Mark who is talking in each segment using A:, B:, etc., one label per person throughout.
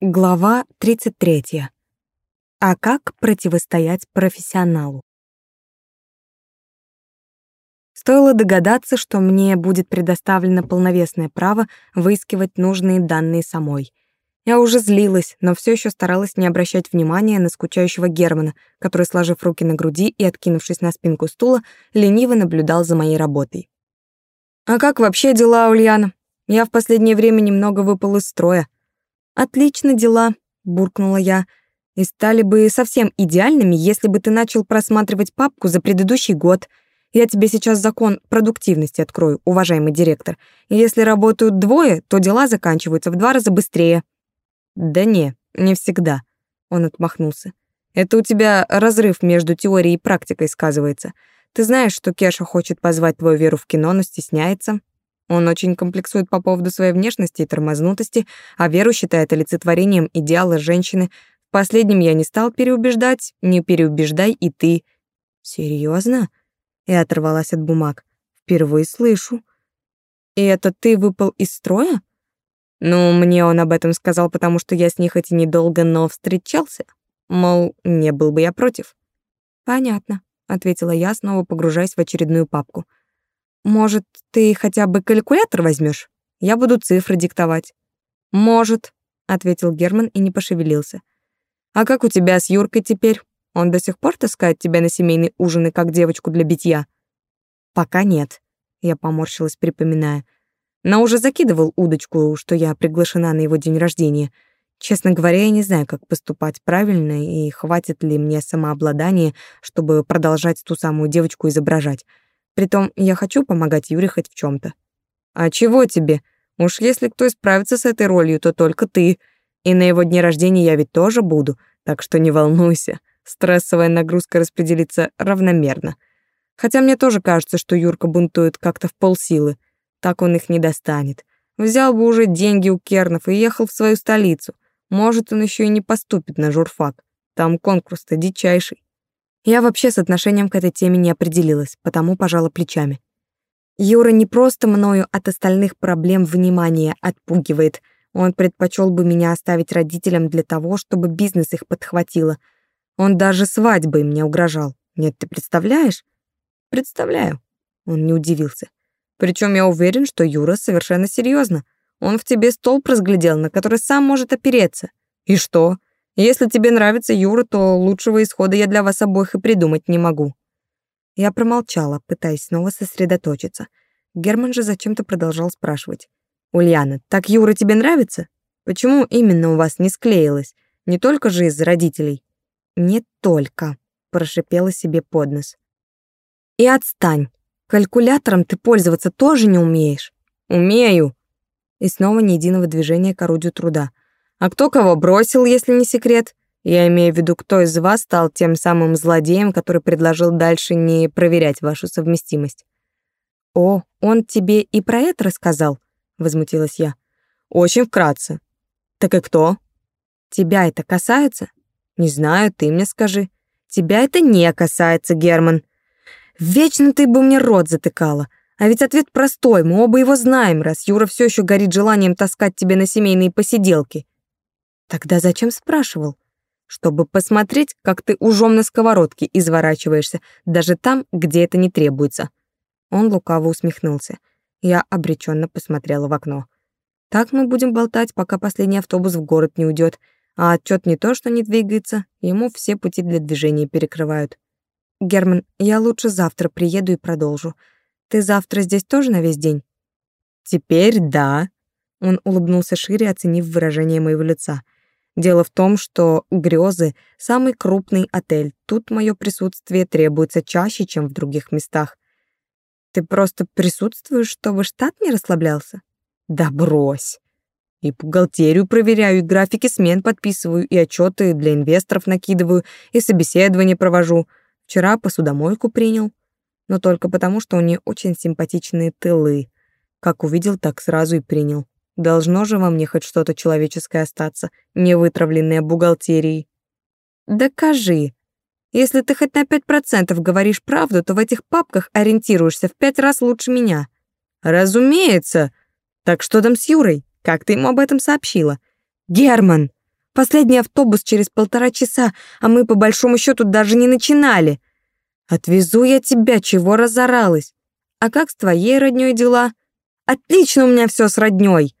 A: Глава 33. А как противостоять профессионалу? Стоило догадаться, что мне будет предоставлено полновесное право выискивать нужные данные самой. Я уже злилась, но все еще старалась не обращать внимания на скучающего Германа, который, сложив руки на груди и откинувшись на спинку стула, лениво наблюдал за моей работой. «А как вообще дела, Ульяна? Я в последнее время немного выпал из строя», «Отлично дела», — буркнула я, «и стали бы совсем идеальными, если бы ты начал просматривать папку за предыдущий год. Я тебе сейчас закон продуктивности открою, уважаемый директор. Если работают двое, то дела заканчиваются в два раза быстрее». «Да не, не всегда», — он отмахнулся. «Это у тебя разрыв между теорией и практикой сказывается. Ты знаешь, что Кеша хочет позвать твою веру в кино, но стесняется. Он очень комплексует по поводу своей внешности и тормознутости, а Веру считает олицетворением идеала женщины. В последнем я не стал переубеждать, не переубеждай и ты. Серьезно? Я оторвалась от бумаг. Впервые слышу. И это ты выпал из строя? Ну, мне он об этом сказал, потому что я с ней хоть и недолго, но встречался. Мол, не был бы я против. Понятно, ответила я, снова погружаясь в очередную папку. Может, ты хотя бы калькулятор возьмешь? Я буду цифры диктовать. Может, ответил Герман и не пошевелился. А как у тебя с Юркой теперь? Он до сих пор таскает тебя на семейные ужины как девочку для битья? Пока нет, я поморщилась, припоминая. Но уже закидывал удочку, что я приглашена на его день рождения. Честно говоря, я не знаю, как поступать правильно и хватит ли мне самообладания, чтобы продолжать ту самую девочку изображать. Притом я хочу помогать Юре хоть в чем то А чего тебе? Уж если кто справится с этой ролью, то только ты. И на его дне рождения я ведь тоже буду, так что не волнуйся. Стрессовая нагрузка распределится равномерно. Хотя мне тоже кажется, что Юрка бунтует как-то в полсилы. Так он их не достанет. Взял бы уже деньги у Кернов и ехал в свою столицу. Может, он еще и не поступит на журфак. Там конкурс-то дичайший. Я вообще с отношением к этой теме не определилась, потому пожала плечами. Юра не просто мною от остальных проблем внимания отпугивает. Он предпочел бы меня оставить родителям для того, чтобы бизнес их подхватило. Он даже свадьбой мне угрожал. Нет, ты представляешь? Представляю. Он не удивился. Причем я уверен, что Юра совершенно серьезно. Он в тебе столб разглядел, на который сам может опереться. И что? Если тебе нравится Юра, то лучшего исхода я для вас обоих и придумать не могу». Я промолчала, пытаясь снова сосредоточиться. Герман же зачем-то продолжал спрашивать. «Ульяна, так Юра тебе нравится? Почему именно у вас не склеилось? Не только же из-за родителей?» «Не только», — прошипела себе под нос. «И отстань. Калькулятором ты пользоваться тоже не умеешь». «Умею». И снова ни единого движения к орудию труда. А кто кого бросил, если не секрет? Я имею в виду, кто из вас стал тем самым злодеем, который предложил дальше не проверять вашу совместимость. О, он тебе и про это рассказал? возмутилась я. Очень вкратце. Так и кто? Тебя это касается? Не знаю, ты мне скажи. Тебя это не касается, Герман. Вечно ты бы мне рот затыкала. А ведь ответ простой, мы оба его знаем, раз Юра все еще горит желанием таскать тебе на семейные посиделки. Тогда зачем спрашивал? Чтобы посмотреть, как ты ужом на сковородке изворачиваешься, даже там, где это не требуется. Он лукаво усмехнулся. Я обреченно посмотрела в окно. Так мы будем болтать, пока последний автобус в город не уйдет, а отчет не то, что не двигается, ему все пути для движения перекрывают. Герман, я лучше завтра приеду и продолжу. Ты завтра здесь тоже на весь день? Теперь да. Он улыбнулся шире, оценив выражение моего лица. Дело в том, что «Грёзы» — самый крупный отель. Тут мое присутствие требуется чаще, чем в других местах. Ты просто присутствуешь, чтобы штат не расслаблялся? Да брось. И бухгалтерию проверяю, и графики смен подписываю, и отчеты для инвесторов накидываю, и собеседование провожу. Вчера посудомойку принял. Но только потому, что у нее очень симпатичные тылы. Как увидел, так сразу и принял. Должно же во мне хоть что-то человеческое остаться, не вытравленное бухгалтерией. Докажи. Если ты хоть на пять процентов говоришь правду, то в этих папках ориентируешься в пять раз лучше меня. Разумеется. Так что там с Юрой? Как ты ему об этом сообщила? Герман! Последний автобус через полтора часа, а мы по большому счету даже не начинали. Отвезу я тебя, чего разоралась. А как с твоей роднёй дела? Отлично у меня все с роднёй.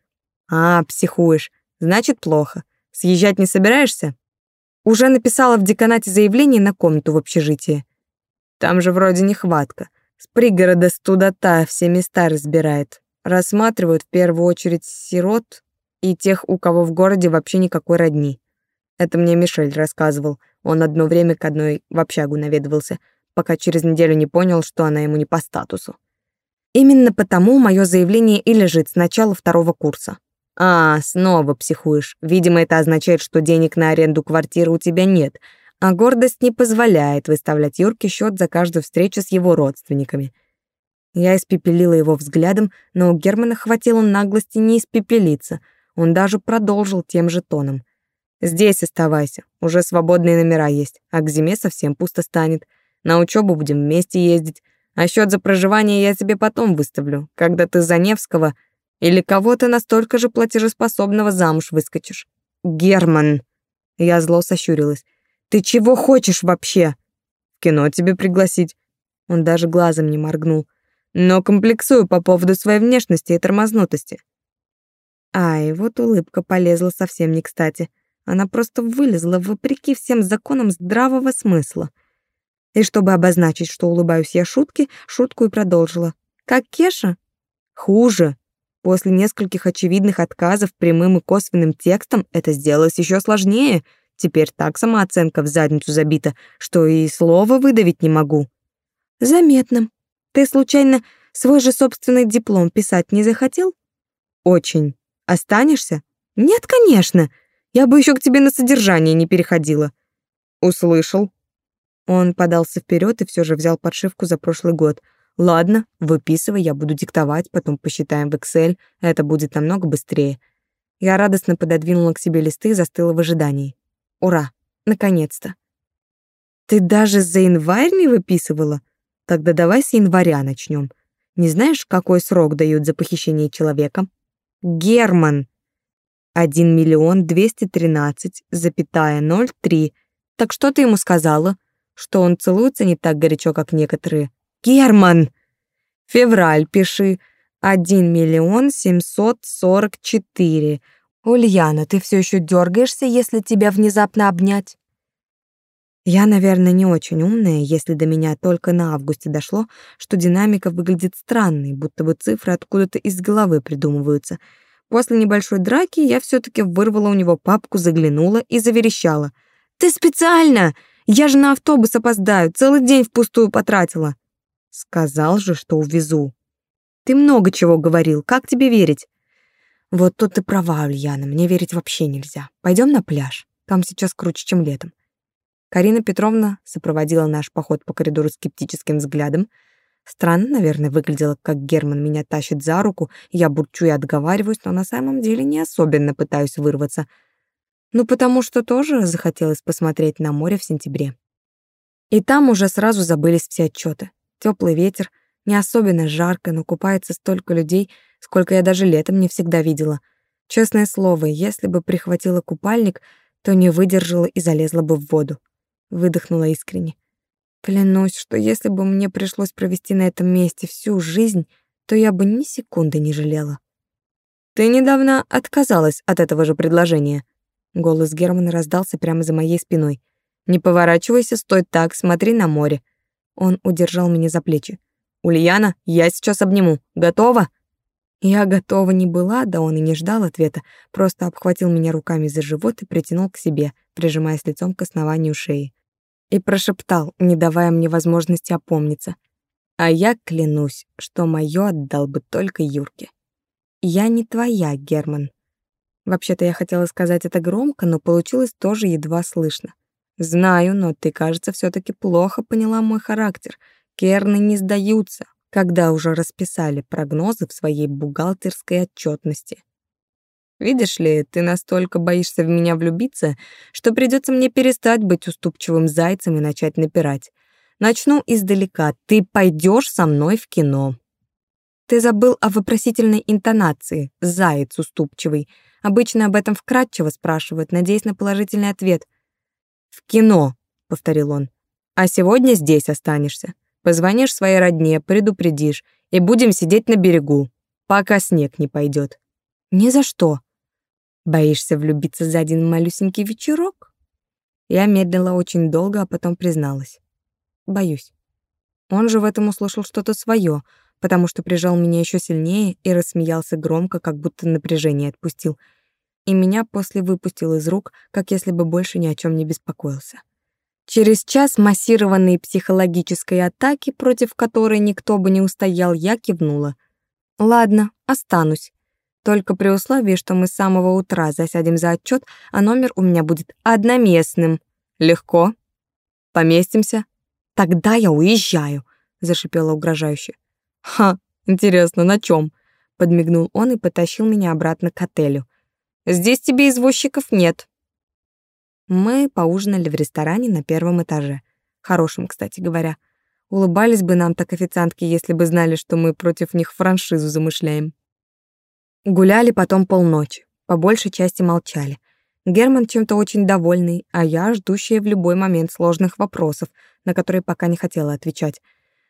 A: А, психуешь. Значит, плохо. Съезжать не собираешься? Уже написала в деканате заявление на комнату в общежитии. Там же вроде нехватка. С пригорода студота все места разбирает. Рассматривают в первую очередь сирот и тех, у кого в городе вообще никакой родни. Это мне Мишель рассказывал. Он одно время к одной в общагу наведывался, пока через неделю не понял, что она ему не по статусу. Именно потому мое заявление и лежит с начала второго курса. А, снова психуешь. Видимо, это означает, что денег на аренду квартиры у тебя нет, а гордость не позволяет выставлять Юрке счет за каждую встречу с его родственниками. Я испепелила его взглядом, но у Германа хватило наглости не испепелиться. Он даже продолжил тем же тоном. «Здесь оставайся, уже свободные номера есть, а к зиме совсем пусто станет. На учебу будем вместе ездить, а счет за проживание я тебе потом выставлю, когда ты за Невского или кого-то настолько же платежеспособного замуж выскочишь. Герман. Я зло сощурилась. Ты чего хочешь вообще? В кино тебе пригласить. Он даже глазом не моргнул. Но комплексую по поводу своей внешности и тормознутости. Ай, вот улыбка полезла совсем не кстати. Она просто вылезла вопреки всем законам здравого смысла. И чтобы обозначить, что улыбаюсь я шутки, шутку и продолжила. Как Кеша? Хуже. После нескольких очевидных отказов прямым и косвенным текстом это сделалось еще сложнее. Теперь так самооценка в задницу забита, что и слова выдавить не могу. Заметно. Ты случайно свой же собственный диплом писать не захотел? Очень. Останешься? Нет, конечно. Я бы еще к тебе на содержание не переходила. Услышал. Он подался вперед и все же взял подшивку за прошлый год — Ладно, выписывай, я буду диктовать, потом посчитаем в Excel, это будет намного быстрее. Я радостно пододвинула к себе листы и застыла в ожидании. Ура, наконец-то. Ты даже за январь не выписывала? Тогда давай с января начнем. Не знаешь, какой срок дают за похищение человека? Герман. Один миллион двести тринадцать, запятая ноль три. Так что ты ему сказала? Что он целуется не так горячо, как некоторые? Герман! Февраль пиши. Один миллион семьсот сорок четыре. Ульяна, ты все еще дергаешься, если тебя внезапно обнять? Я, наверное, не очень умная, если до меня только на августе дошло, что динамика выглядит странной, будто бы цифры откуда-то из головы придумываются. После небольшой драки я все таки вырвала у него папку, заглянула и заверещала. «Ты специально! Я же на автобус опоздаю, целый день впустую потратила!» Сказал же, что увезу. Ты много чего говорил, как тебе верить? Вот тут ты права, Ульяна, мне верить вообще нельзя. Пойдем на пляж, там сейчас круче, чем летом. Карина Петровна сопроводила наш поход по коридору скептическим взглядом. Странно, наверное, выглядело, как Герман меня тащит за руку, я бурчу и отговариваюсь, но на самом деле не особенно пытаюсь вырваться. Ну, потому что тоже захотелось посмотреть на море в сентябре. И там уже сразу забылись все отчеты. Теплый ветер, не особенно жарко, но купается столько людей, сколько я даже летом не всегда видела. Честное слово, если бы прихватила купальник, то не выдержала и залезла бы в воду. Выдохнула искренне. Клянусь, что если бы мне пришлось провести на этом месте всю жизнь, то я бы ни секунды не жалела. Ты недавно отказалась от этого же предложения. Голос Германа раздался прямо за моей спиной. Не поворачивайся, стой так, смотри на море. Он удержал меня за плечи. «Ульяна, я сейчас обниму. Готова?» Я готова не была, да он и не ждал ответа, просто обхватил меня руками за живот и притянул к себе, прижимаясь лицом к основанию шеи. И прошептал, не давая мне возможности опомниться. А я клянусь, что моё отдал бы только Юрке. Я не твоя, Герман. Вообще-то я хотела сказать это громко, но получилось тоже едва слышно. Знаю, но ты, кажется, все таки плохо поняла мой характер. Керны не сдаются, когда уже расписали прогнозы в своей бухгалтерской отчетности. Видишь ли, ты настолько боишься в меня влюбиться, что придется мне перестать быть уступчивым зайцем и начать напирать. Начну издалека. Ты пойдешь со мной в кино. Ты забыл о вопросительной интонации. Заяц уступчивый. Обычно об этом вкратчиво спрашивают, надеясь на положительный ответ. «В кино», — повторил он. «А сегодня здесь останешься. Позвонишь своей родне, предупредишь, и будем сидеть на берегу, пока снег не пойдет. «Ни за что». «Боишься влюбиться за один малюсенький вечерок?» Я медлила очень долго, а потом призналась. «Боюсь». Он же в этом услышал что-то свое, потому что прижал меня еще сильнее и рассмеялся громко, как будто напряжение отпустил. И меня после выпустил из рук, как если бы больше ни о чем не беспокоился. Через час массированной психологической атаки, против которой никто бы не устоял, я кивнула. «Ладно, останусь. Только при условии, что мы с самого утра засядем за отчет, а номер у меня будет одноместным. Легко. Поместимся?» «Тогда я уезжаю», — зашипела угрожающе. «Ха, интересно, на чем? подмигнул он и потащил меня обратно к отелю. «Здесь тебе извозчиков нет». Мы поужинали в ресторане на первом этаже. Хорошем, кстати говоря. Улыбались бы нам так официантки, если бы знали, что мы против них франшизу замышляем. Гуляли потом полночи. По большей части молчали. Герман чем-то очень довольный, а я ждущая в любой момент сложных вопросов, на которые пока не хотела отвечать.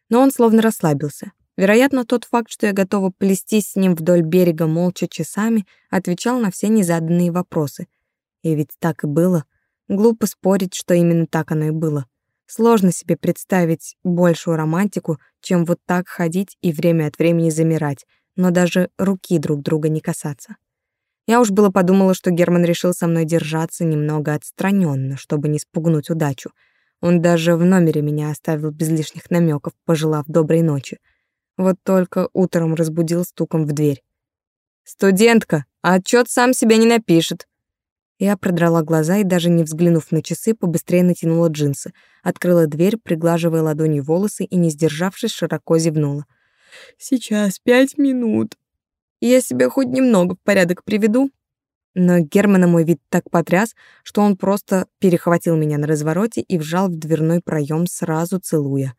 A: Но он словно расслабился. Вероятно, тот факт, что я готова плестись с ним вдоль берега молча часами, отвечал на все незаданные вопросы. И ведь так и было. Глупо спорить, что именно так оно и было. Сложно себе представить большую романтику, чем вот так ходить и время от времени замирать, но даже руки друг друга не касаться. Я уж было подумала, что Герман решил со мной держаться немного отстраненно, чтобы не спугнуть удачу. Он даже в номере меня оставил без лишних намеков, пожелав доброй ночи. Вот только утром разбудил стуком в дверь. «Студентка, а отчет сам себя не напишет». Я продрала глаза и, даже не взглянув на часы, побыстрее натянула джинсы, открыла дверь, приглаживая ладонью волосы и, не сдержавшись, широко зевнула. «Сейчас пять минут», я себя хоть немного в порядок приведу. Но Германа мой вид так потряс, что он просто перехватил меня на развороте и вжал в дверной проем, сразу целуя.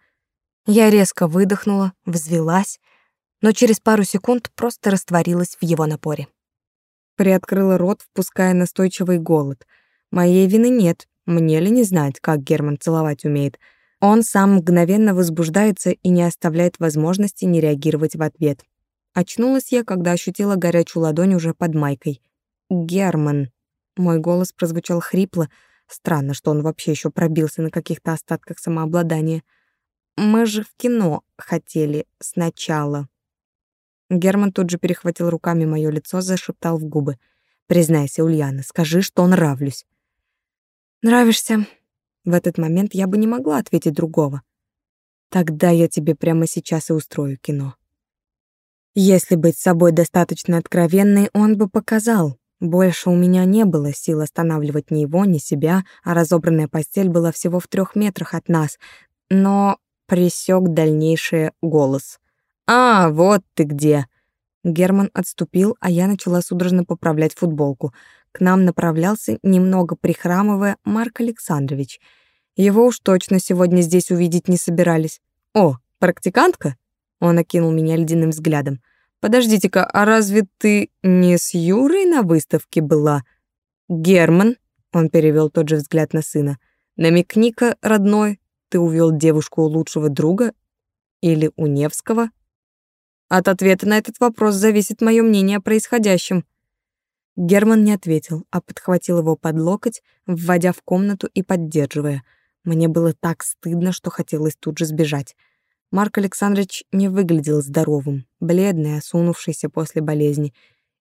A: Я резко выдохнула, взвелась, но через пару секунд просто растворилась в его напоре. Приоткрыла рот, впуская настойчивый голод. Моей вины нет, мне ли не знать, как Герман целовать умеет. Он сам мгновенно возбуждается и не оставляет возможности не реагировать в ответ. Очнулась я, когда ощутила горячую ладонь уже под майкой. «Герман». Мой голос прозвучал хрипло. Странно, что он вообще еще пробился на каких-то остатках самообладания. «Мы же в кино хотели сначала». Герман тут же перехватил руками мое лицо, зашептал в губы. «Признайся, Ульяна, скажи, что нравлюсь». «Нравишься». В этот момент я бы не могла ответить другого. «Тогда я тебе прямо сейчас и устрою кино». Если быть собой достаточно откровенной, он бы показал. Больше у меня не было сил останавливать ни его, ни себя, а разобранная постель была всего в трех метрах от нас. Но пресек дальнейшее голос. «А, вот ты где!» Герман отступил, а я начала судорожно поправлять футболку. К нам направлялся, немного прихрамывая, Марк Александрович. Его уж точно сегодня здесь увидеть не собирались. «О, практикантка?» Он окинул меня ледяным взглядом. «Подождите-ка, а разве ты не с Юрой на выставке была?» «Герман», — он перевел тот же взгляд на сына, «намекни-ка, родной, ты увел девушку у лучшего друга или у Невского?» От ответа на этот вопрос зависит мое мнение о происходящем. Герман не ответил, а подхватил его под локоть, вводя в комнату и поддерживая. Мне было так стыдно, что хотелось тут же сбежать. Марк Александрович не выглядел здоровым, бледный, осунувшийся после болезни,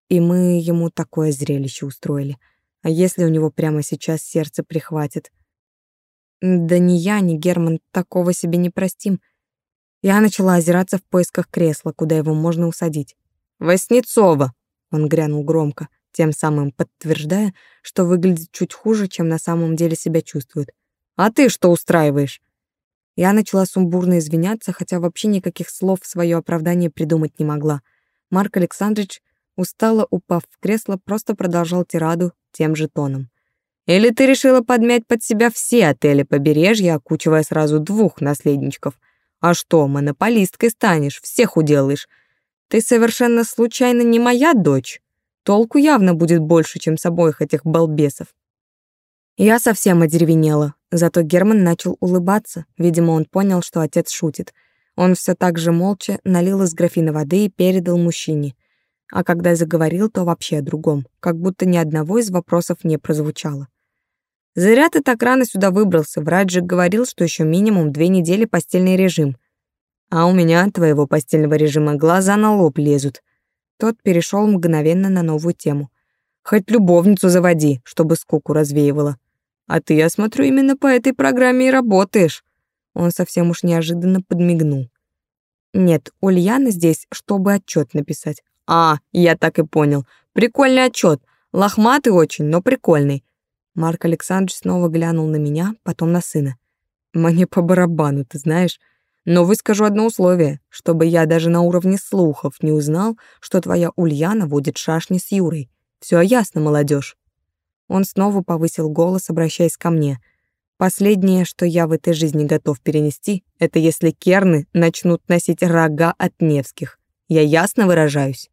A: и мы ему такое зрелище устроили. А если у него прямо сейчас сердце прихватит? Да ни я, ни Герман такого себе не простим. Я начала озираться в поисках кресла, куда его можно усадить. «Воснецова!» — он грянул громко, тем самым подтверждая, что выглядит чуть хуже, чем на самом деле себя чувствует. «А ты что устраиваешь?» Я начала сумбурно извиняться, хотя вообще никаких слов в свое оправдание придумать не могла. Марк Александрович, устало упав в кресло, просто продолжал тираду тем же тоном. «Или ты решила подмять под себя все отели побережья, окучивая сразу двух наследничков? А что, монополисткой станешь, всех уделаешь? Ты совершенно случайно не моя дочь? Толку явно будет больше, чем с обоих этих балбесов. Я совсем одеревенела, зато Герман начал улыбаться. Видимо, он понял, что отец шутит. Он все так же молча налил из графина воды и передал мужчине. А когда заговорил, то вообще о другом, как будто ни одного из вопросов не прозвучало. «Зря ты так рано сюда выбрался. Врач же говорил, что еще минимум две недели постельный режим. А у меня от твоего постельного режима глаза на лоб лезут». Тот перешел мгновенно на новую тему. «Хоть любовницу заводи, чтобы скуку развеивала. А ты, я смотрю, именно по этой программе и работаешь. Он совсем уж неожиданно подмигнул. Нет, Ульяна здесь, чтобы отчет написать. А, я так и понял. Прикольный отчет. Лохматый очень, но прикольный. Марк Александрович снова глянул на меня, потом на сына. Мне по барабану, ты знаешь. Но выскажу одно условие, чтобы я даже на уровне слухов не узнал, что твоя Ульяна водит шашни с Юрой. Все ясно, молодежь. Он снова повысил голос, обращаясь ко мне. Последнее, что я в этой жизни готов перенести, это если керны начнут носить рога от Невских. Я ясно выражаюсь.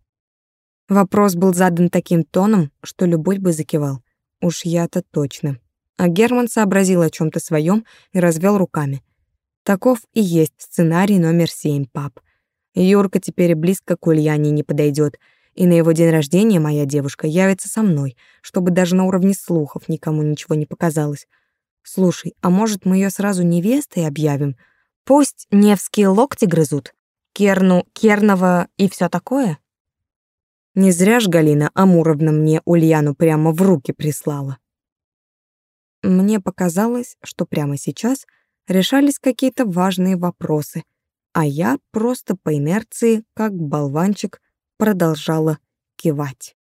A: Вопрос был задан таким тоном, что любой бы закивал. Уж я-то точно. А Герман сообразил о чем то своем и развел руками. Таков и есть сценарий номер семь, пап. Юрка теперь близко к Ульяне не подойдет, и на его день рождения моя девушка явится со мной, чтобы даже на уровне слухов никому ничего не показалось. Слушай, а может, мы ее сразу невестой объявим? Пусть Невские локти грызут, Керну, Кернова и все такое? Не зря ж Галина Амуровна мне Ульяну прямо в руки прислала. Мне показалось, что прямо сейчас решались какие-то важные вопросы, а я просто по инерции, как болванчик, продолжала кивать.